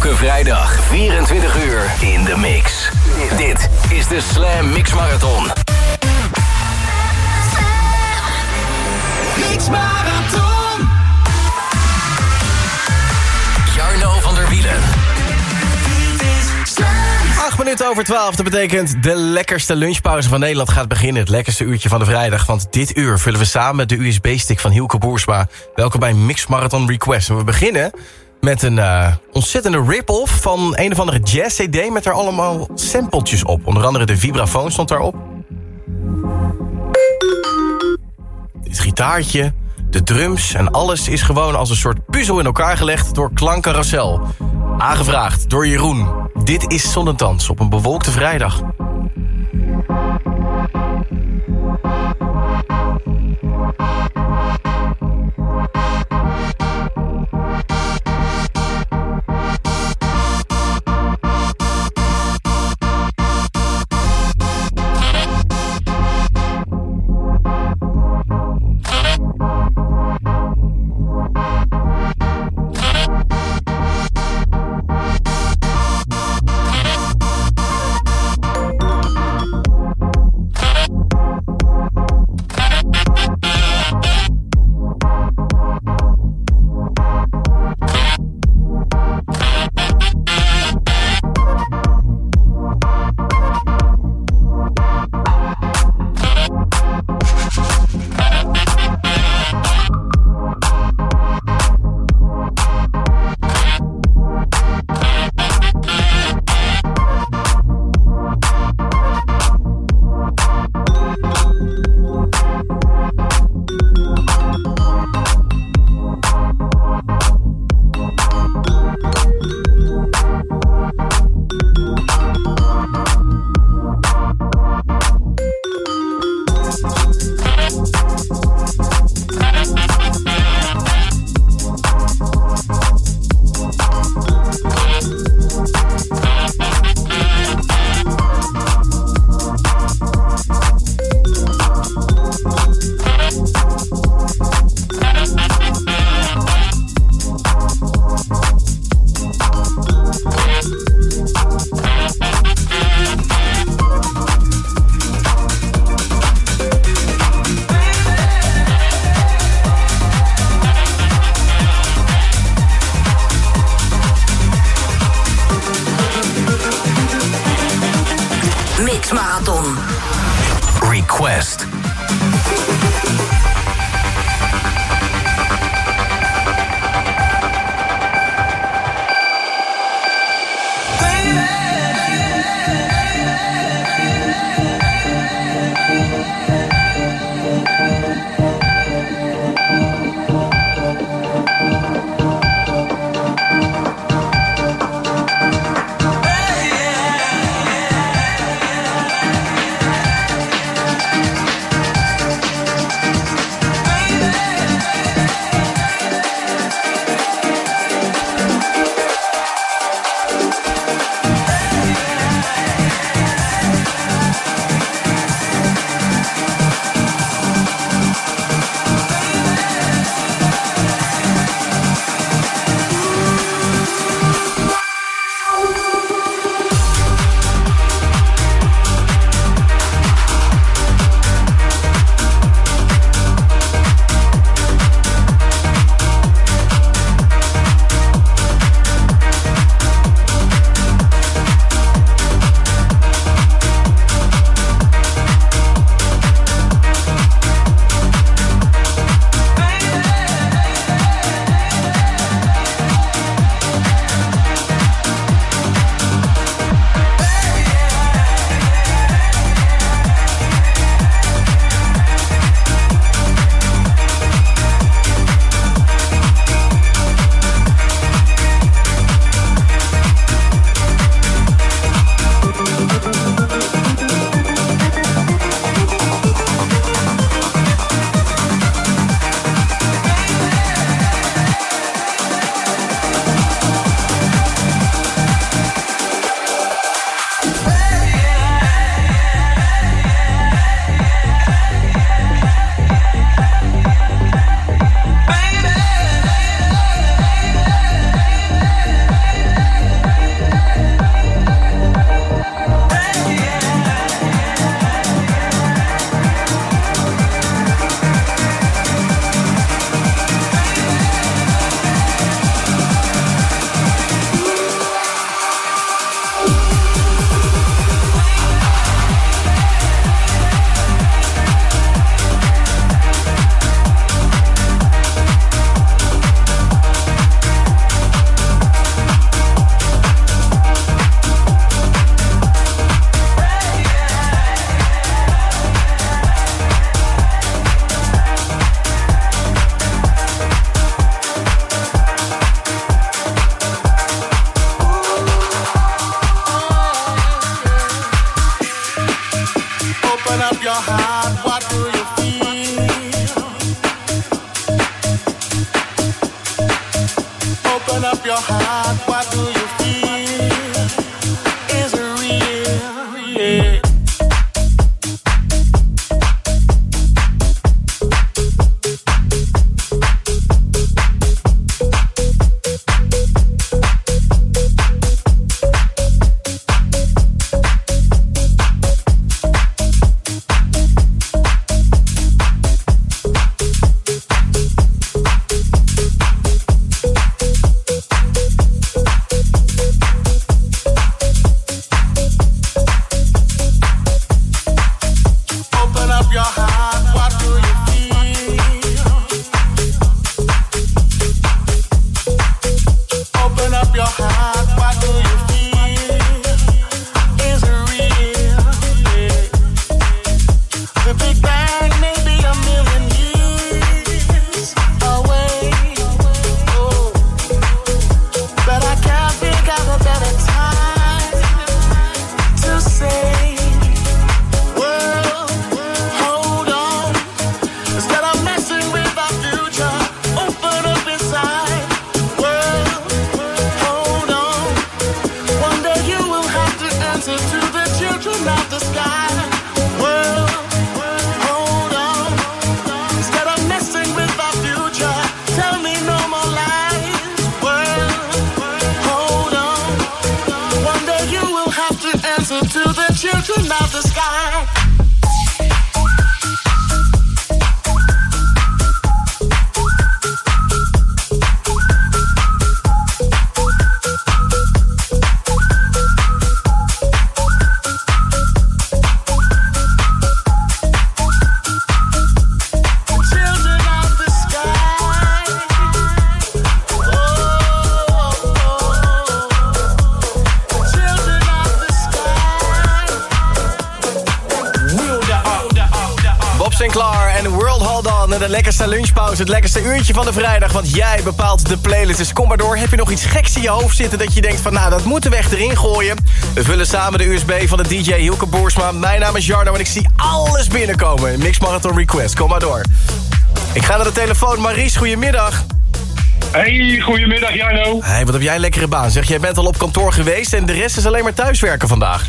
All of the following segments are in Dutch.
Elke vrijdag 24 uur in de mix. Dit is de Slam Mix Marathon. Mix Marathon. Jarno van der Wielen. Slam. 8 minuten over 12. Dat betekent de lekkerste lunchpauze van Nederland gaat beginnen. Het lekkerste uurtje van de vrijdag. Want dit uur vullen we samen de USB-stick van Hielke Boersma. Welkom bij Mix Marathon Request. En we beginnen met een uh, ontzettende rip-off van een of andere jazz-cd... met er allemaal sampletjes op. Onder andere de vibrafoon stond daarop. Dit gitaartje, de drums en alles is gewoon als een soort puzzel in elkaar gelegd... door Klankcarousel. Aangevraagd door Jeroen. Dit is Zonnetans op een bewolkte vrijdag. Mix Marathon. Request. Het lekkerste uurtje van de vrijdag. Want jij bepaalt de playlist. Dus kom maar door. Heb je nog iets geks in je hoofd zitten dat je denkt van... nou, dat moeten we echt erin gooien. We vullen samen de USB van de DJ Hilke Boersma. Mijn naam is Jarno en ik zie alles binnenkomen. Mix Marathon Request. Kom maar door. Ik ga naar de telefoon. Maries, goedemiddag. Hey, goedemiddag Jarno. Hey, wat heb jij een lekkere baan. Zeg, jij bent al op kantoor geweest en de rest is alleen maar thuiswerken vandaag.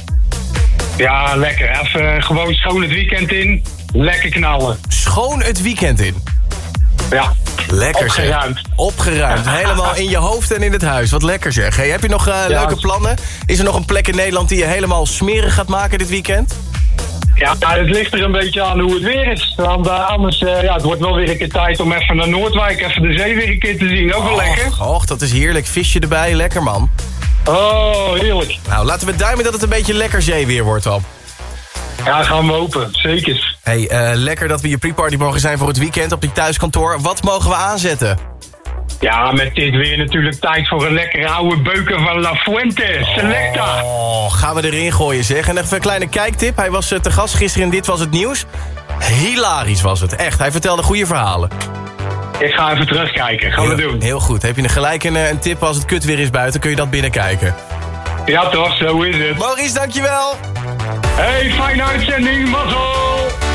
Ja, lekker. Even gewoon schoon het weekend in. Lekker knallen. Schoon het weekend in? Ja. Lekker Opgeruimd. Zeg. Opgeruimd. Helemaal in je hoofd en in het huis. Wat lekker zeg. Hey, heb je nog uh, leuke plannen? Is er nog een plek in Nederland die je helemaal smerig gaat maken dit weekend? Ja, het ligt er een beetje aan hoe het weer is. Want uh, anders, uh, ja, het wordt wel weer een keer tijd om even naar Noordwijk, even de zee weer een keer te zien. Ook wel lekker. Och, dat is heerlijk. Visje erbij, lekker man. Oh, heerlijk. Nou, laten we duimen dat het een beetje lekker zeeweer wordt, op. Ja, gaan we open. Zeker. Hey, uh, lekker dat we je pre-party mogen zijn voor het weekend op die thuiskantoor. Wat mogen we aanzetten? Ja, met dit weer natuurlijk tijd voor een lekkere oude beuken van La Fuente. Selecta. Oh, gaan we erin gooien zeg. En even een kleine kijktip. Hij was uh, te gast gisteren in Dit Was Het Nieuws. Hilarisch was het, echt. Hij vertelde goede verhalen. Ik ga even terugkijken. Gaan heel, we doen. Heel goed. Heb je gelijk een, een tip als het kut weer is buiten, kun je dat binnenkijken. Ja toch, zo is het. Maurice, dankjewel. Hey, fijne uitzending, mazzel!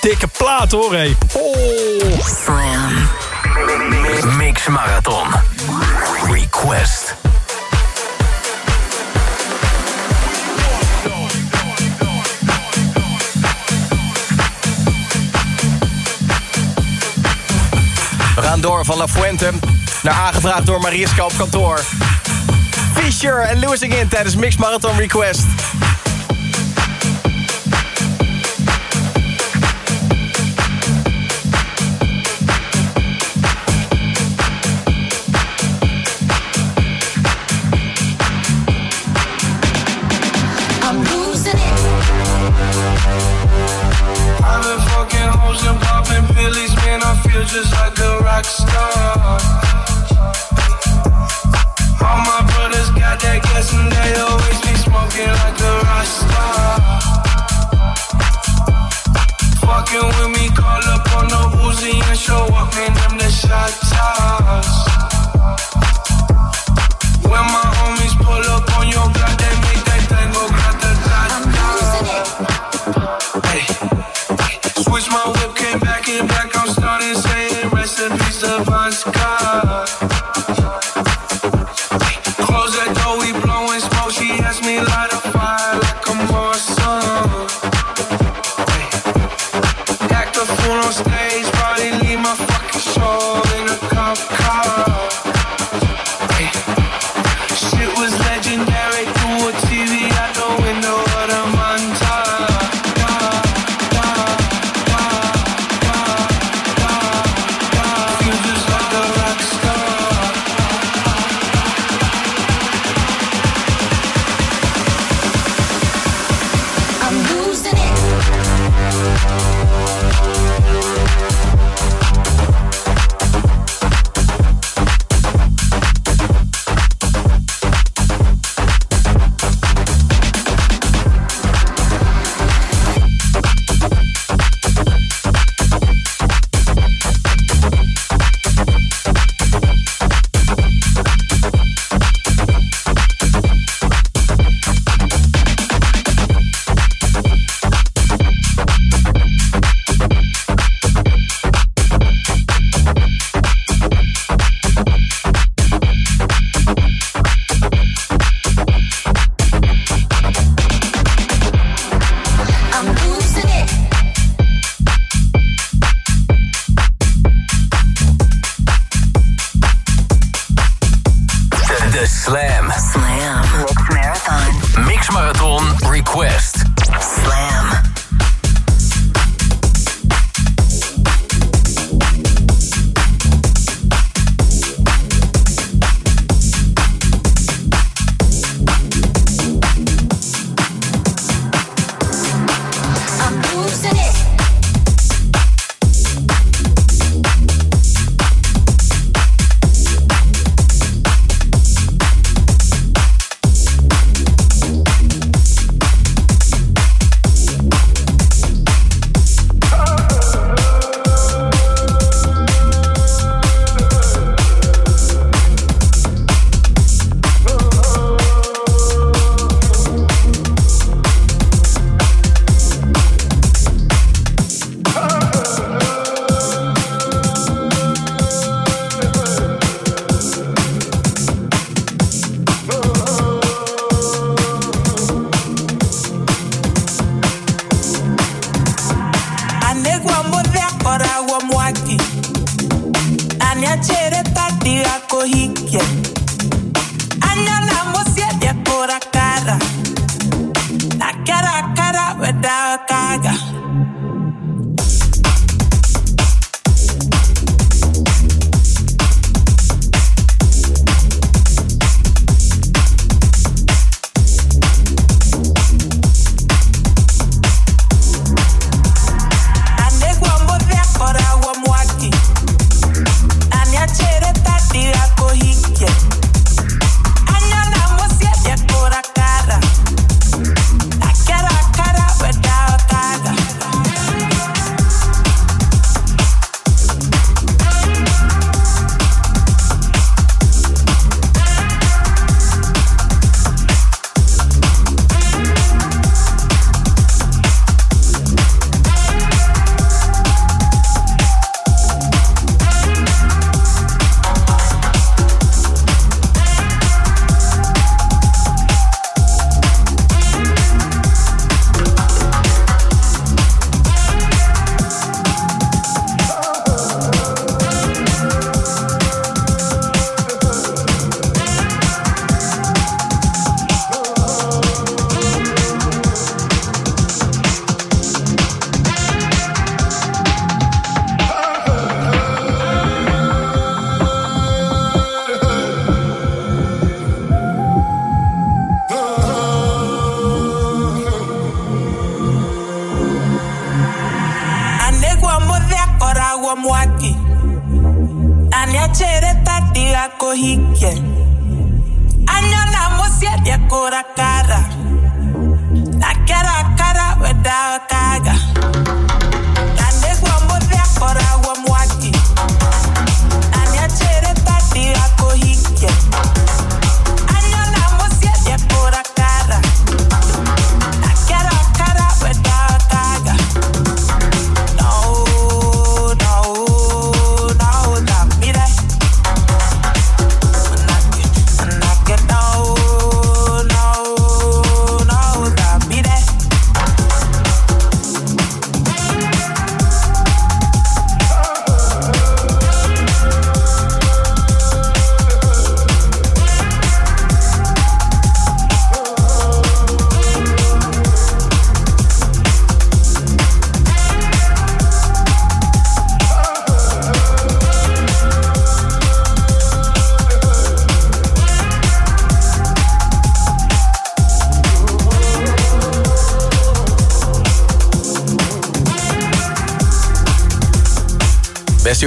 Dikke plaat hoor, hé. Mix Marathon. Request. We gaan door van La Fuente naar aangevraagd door Mariska op kantoor. Fisher en Lewis again tijdens Mix Marathon Request. just like a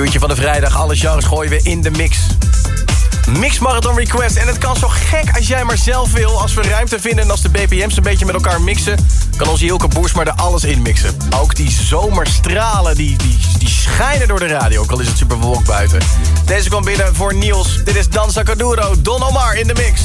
laatste van de vrijdag. alles genres gooien we in de mix. Mix Marathon Request. En het kan zo gek als jij maar zelf wil. Als we ruimte vinden en als de BPM's een beetje met elkaar mixen... kan onze Hilke Boers maar er alles in mixen. Ook die zomerstralen, die, die, die schijnen door de radio. Ook al is het super buiten. Deze komt binnen voor Niels. Dit is Danza Caduro, Don Omar in de mix.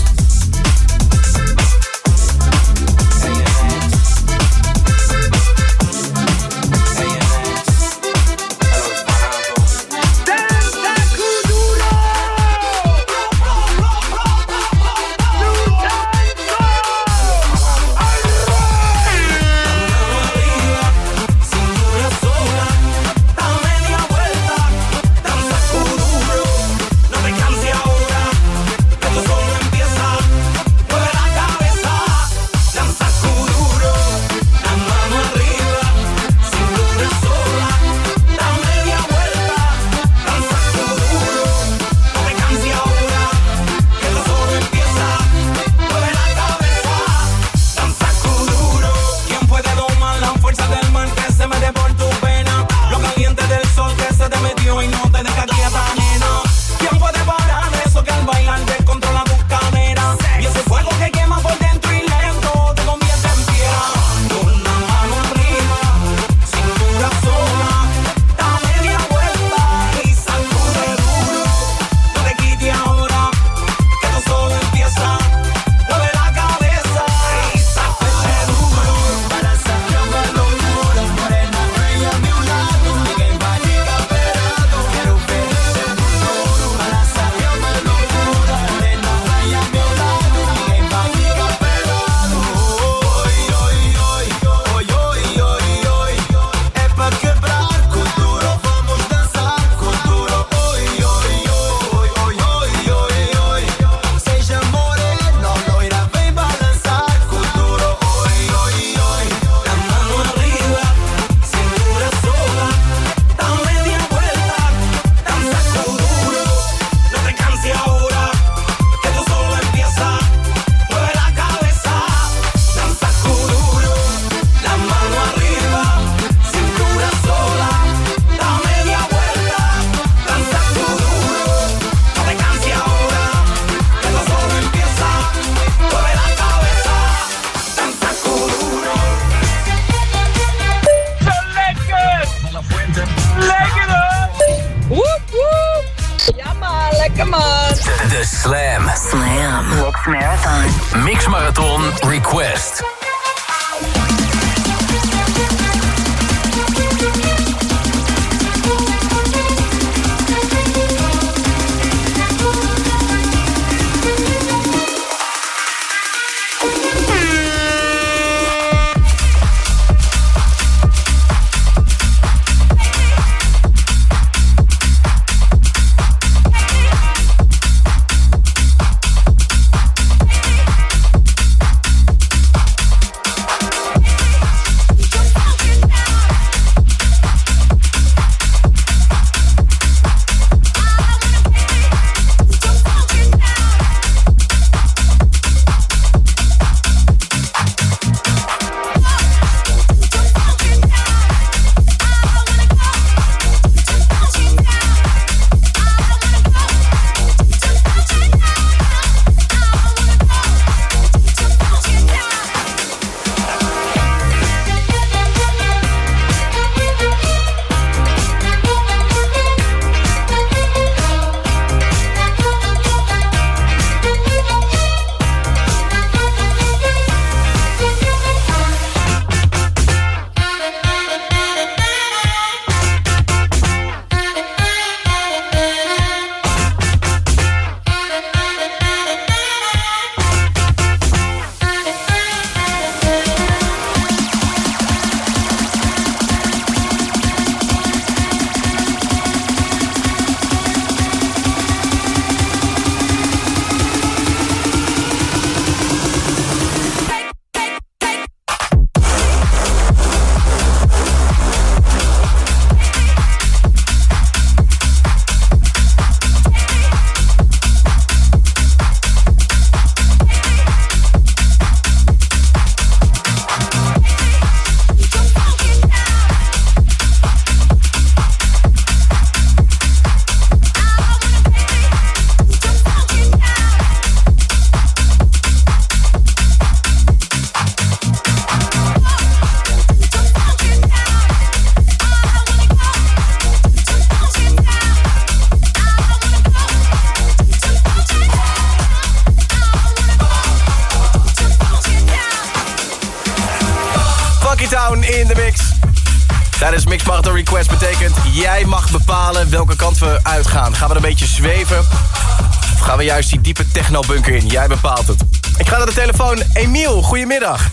Tijdens Mix Marathon Request betekent... jij mag bepalen welke kant we uitgaan. Gaan we een beetje zweven? Of gaan we juist die diepe technobunker in? Jij bepaalt het. Ik ga naar de telefoon. Emiel, goedemiddag.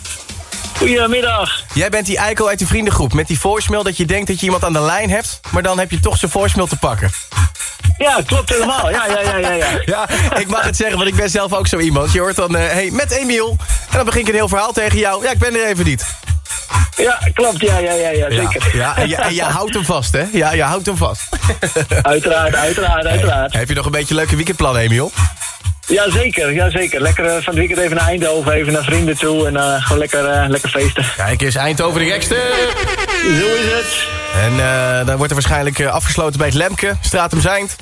Goedemiddag. Jij bent die eikel uit de vriendengroep met die voicemail... dat je denkt dat je iemand aan de lijn hebt... maar dan heb je toch zijn voicemail te pakken. Ja, klopt helemaal. Ja, ja, ja, ja, ja. Ja, ik mag het zeggen, want ik ben zelf ook zo iemand. Je hoort dan, eh, hey, met Emiel. En dan begin ik een heel verhaal tegen jou. Ja, ik ben er even niet. Ja, klopt. Ja, ja, ja, ja zeker. Ja, en je, en je houdt hem vast, hè? Ja, je houdt hem vast. Uiteraard, uiteraard, uiteraard. Heb je nog een beetje leuke weekendplannen, Emiel? Ja, zeker. Ja, zeker. Lekker eh, van het weekend even naar Eindhoven, even naar vrienden toe en eh, gewoon lekker, eh, lekker feesten. Kijk eens, Eindhoven de gekste. Zo is het. En dan wordt er waarschijnlijk afgesloten bij het Lemke, Stratum Zijnd.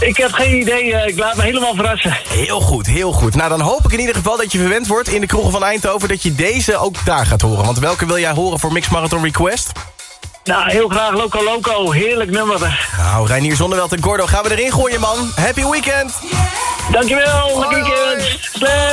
Ik heb geen idee. eh, ik laat me helemaal verrassen. Heel goed, heel goed. Nou, dan hoop ik in ieder geval dat je verwend wordt in de kroegen van Eindhoven... dat je deze ook daar gaat horen. Want welke wil jij horen voor Mix Marathon Request? Nou, heel graag Loco Loco. Heerlijk nummer. Nou, Reinier Zonneveld en Gordo gaan we erin gooien, man. Happy weekend! Dankjewel. Lekker weekend. Hoi.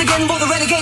Again for the renegade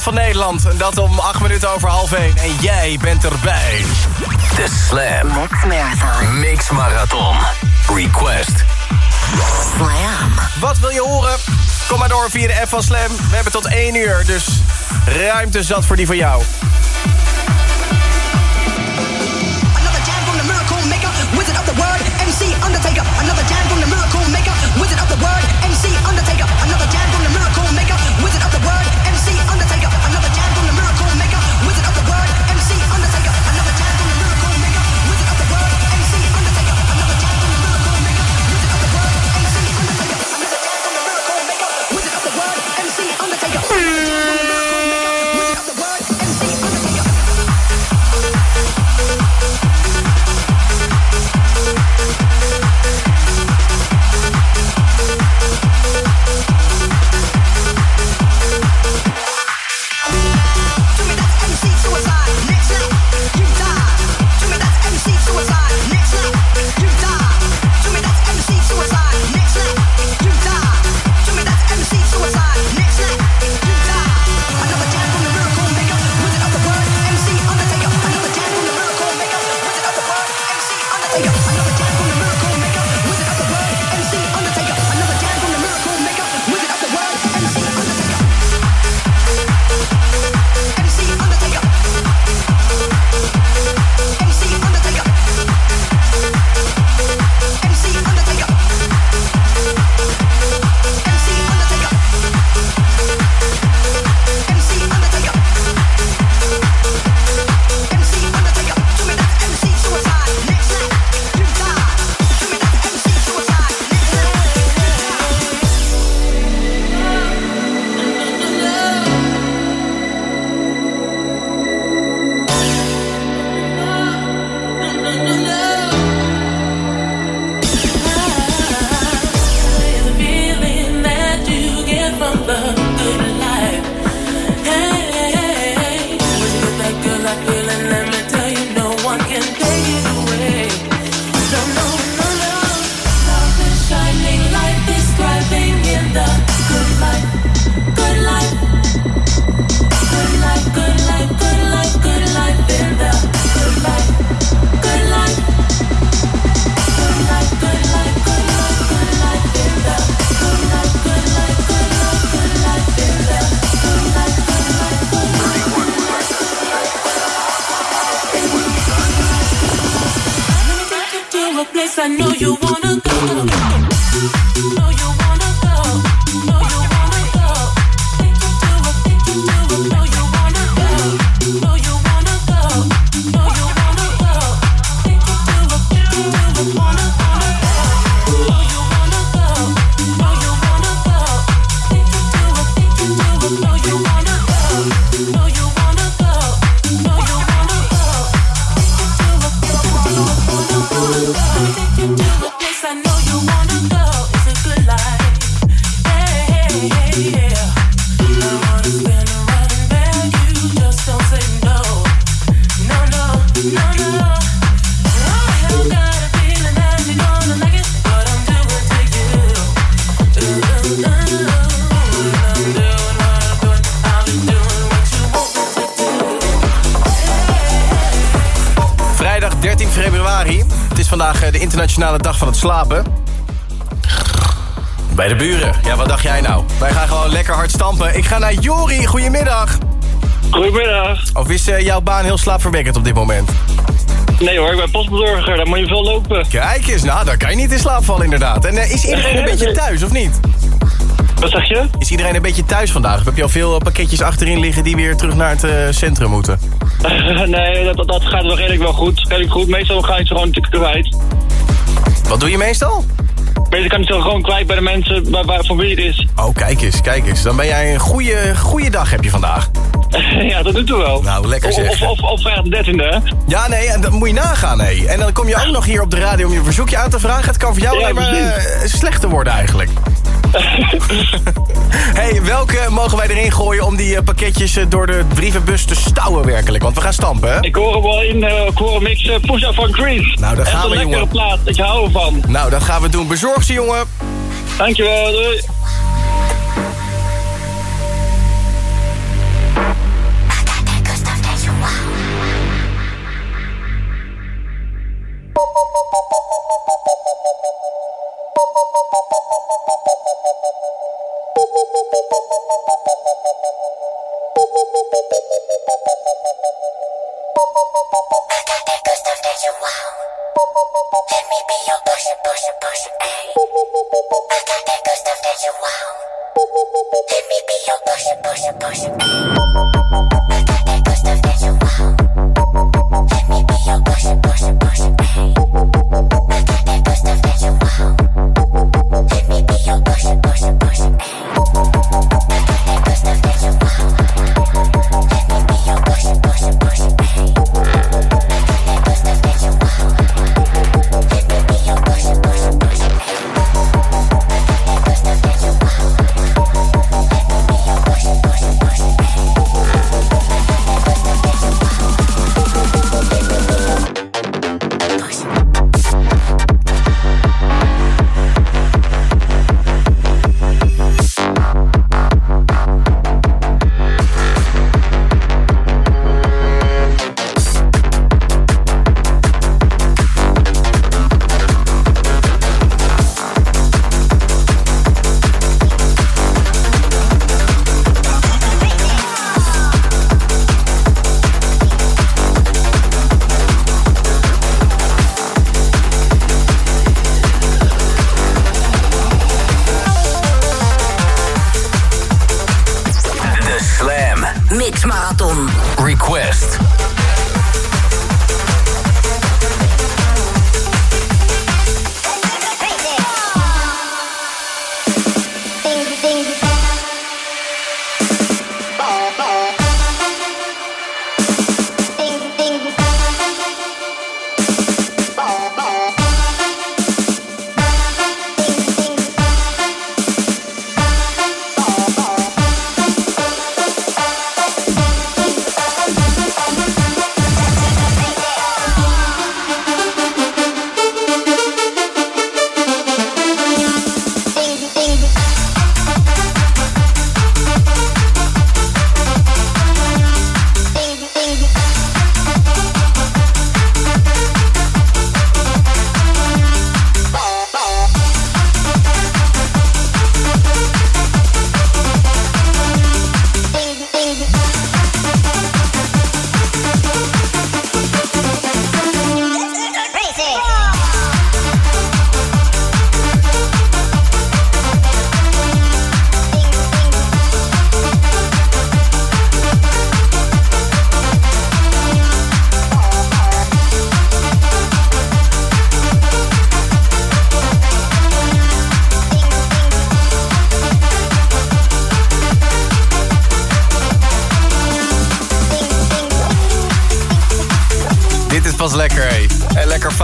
van Nederland. En dat om 8 minuten over half 1. En jij bent erbij. De Slam. Mix Marathon. Mix Marathon. Request. Slam. Wat wil je horen? Kom maar door via de F van Slam. We hebben tot 1 uur, dus ruimte zat voor die van jou. Undertaker, another jam from the miracle maker, wizard of the word, MC Undertaker, another jam from the miracle love. de Internationale Dag van het Slapen. Bij de buren. Ja, wat dacht jij nou? Wij gaan gewoon lekker hard stampen. Ik ga naar Jori. Goedemiddag. Goedemiddag. Of is eh, jouw baan heel slaapverwekkend op dit moment? Nee hoor, ik ben postbezorger. Daar moet je veel lopen. Kijk eens, nou, daar kan je niet in slaap vallen inderdaad. En eh, is iedereen een beetje thuis, of niet? Wat zeg je? Is iedereen een beetje thuis vandaag? Of heb je al veel eh, pakketjes achterin liggen die weer terug naar het centrum moeten? nee, dat, dat, gaat wel redelijk wel goed. Redelijk goed. Meestal ga je ze gewoon natuurlijk kwijt. Wat doe je meestal? Meestal kan ze gewoon kwijt bij de mensen waar, waar, van wie het is. Oh, kijk eens, kijk eens. Dan ben jij een goede, goede dag heb je vandaag. ja, dat doet er wel. Nou, lekker zeg. of, of, of vrijdag de 13e, hè? Ja, nee, en dat moet je nagaan, hé. En dan kom je ook nog hier op de radio om je verzoekje aan te vragen. Het kan voor jou Ja, alleen maar eh, slechter worden eigenlijk. hey, welke mogen wij erin gooien om die eh, pakketjes eh, door de brievenbus te stouwen werkelijk? Want we gaan stampen, hè? Ik hoor hem wel in, eh ik hoor een mix uh, Push Up van Creed. Nou, daar Echt gaan een we, lekkere jongen. plaat, ik hou ervan. Nou, dat gaan we doen. Bezorg ze, jongen. Dankjewel, doei.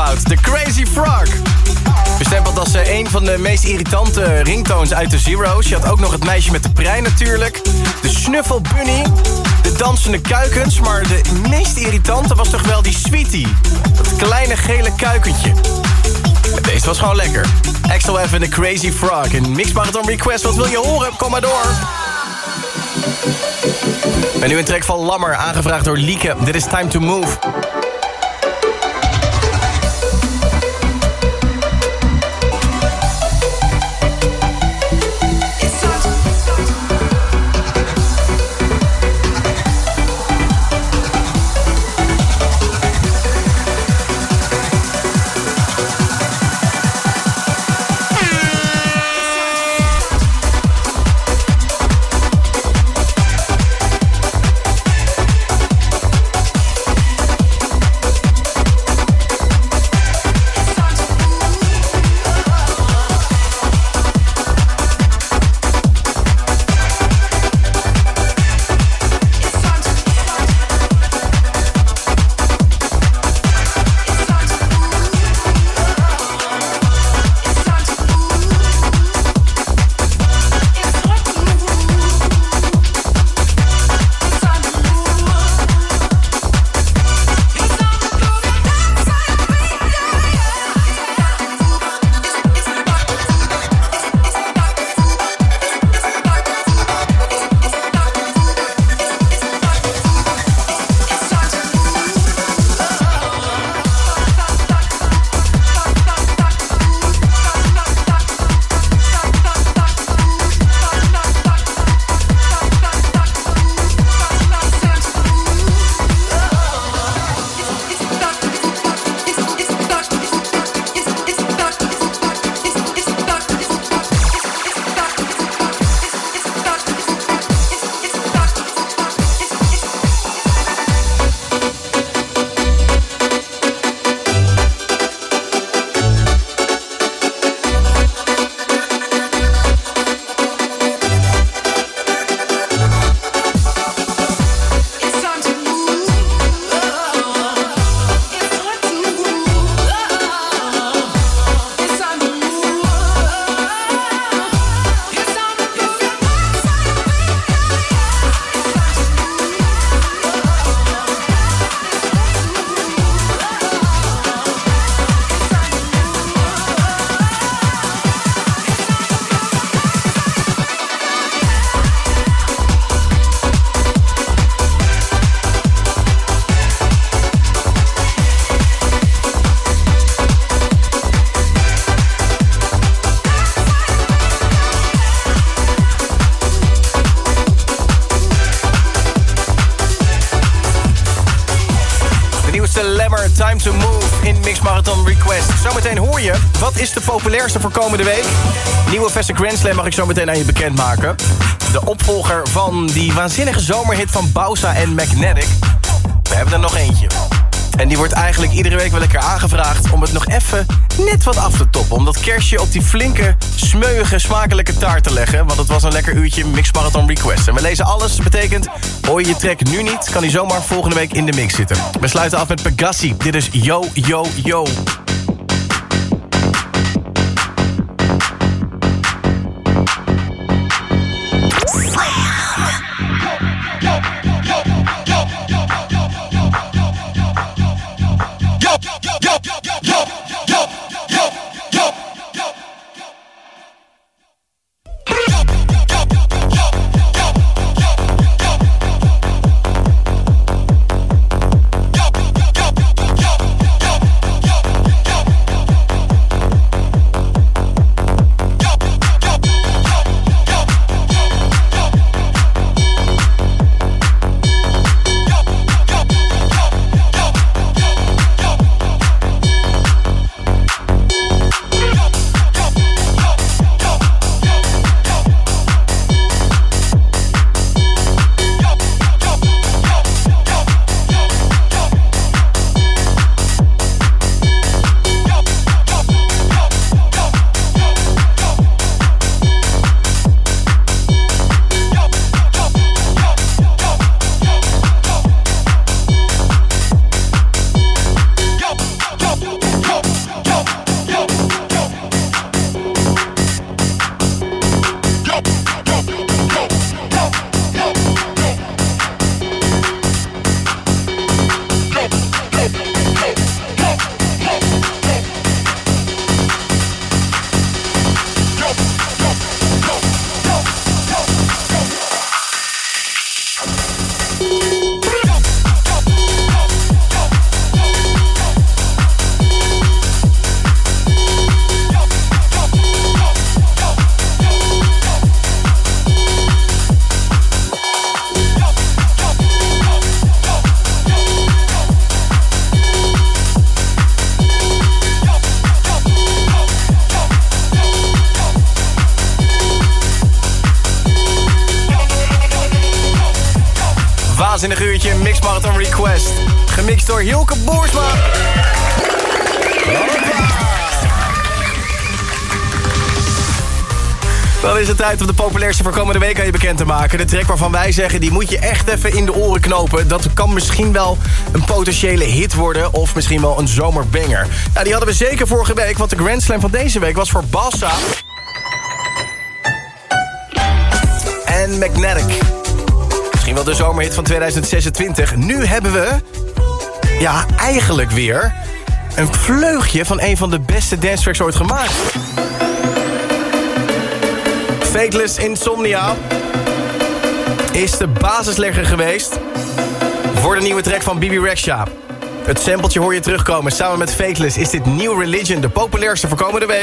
Fout. The Crazy Frog. Bestempeld als eh, een van de meest irritante ringtones uit de Zero's. Je had ook nog het meisje met de prei natuurlijk. De Snuffle Bunny. De dansende kuikens. Maar de meest irritante was toch wel die Sweetie. Dat kleine gele kuikentje. En Deze was gewoon lekker. Axel F en The Crazy Frog. Een Mix Marathon Request. Wat wil je horen? Kom maar door. En nu een track van Lammer, aangevraagd door Lieke. Dit is Time to Move. Komende week? Nieuwe Veste Grand Slam mag ik zo meteen aan je bekendmaken. De opvolger van die waanzinnige zomerhit van Bausa en Magnetic. We hebben er nog eentje. En die wordt eigenlijk iedere week wel lekker aangevraagd... om het nog even net wat af te toppen. Om dat kerstje op die flinke, smeuïge, smakelijke taart te leggen. Want het was een lekker uurtje Mix Marathon Request. En we lezen alles. Dat betekent, hoor je je track nu niet... kan die zomaar volgende week in de mix zitten. We sluiten af met Pegassi. Dit is Yo, Yo, Yo. Tijd om de populairste voor komende week aan je bekend te maken. De track waarvan wij zeggen, die moet je echt even in de oren knopen. Dat kan misschien wel een potentiële hit worden... of misschien wel een zomerbanger. Nou, die hadden we zeker vorige week, want de Grand Slam van deze week was voor Bassa... en Magnetic. Misschien wel de zomerhit van 2026. Nu hebben we, ja, eigenlijk weer... een vleugje van een van de beste dance tracks ooit gemaakt. Fateless Insomnia is de basislegger geweest voor de nieuwe track van Bibi Rexha. Het sampletje hoor je terugkomen. Samen met Fateless is dit New Religion de populairste voor komende week.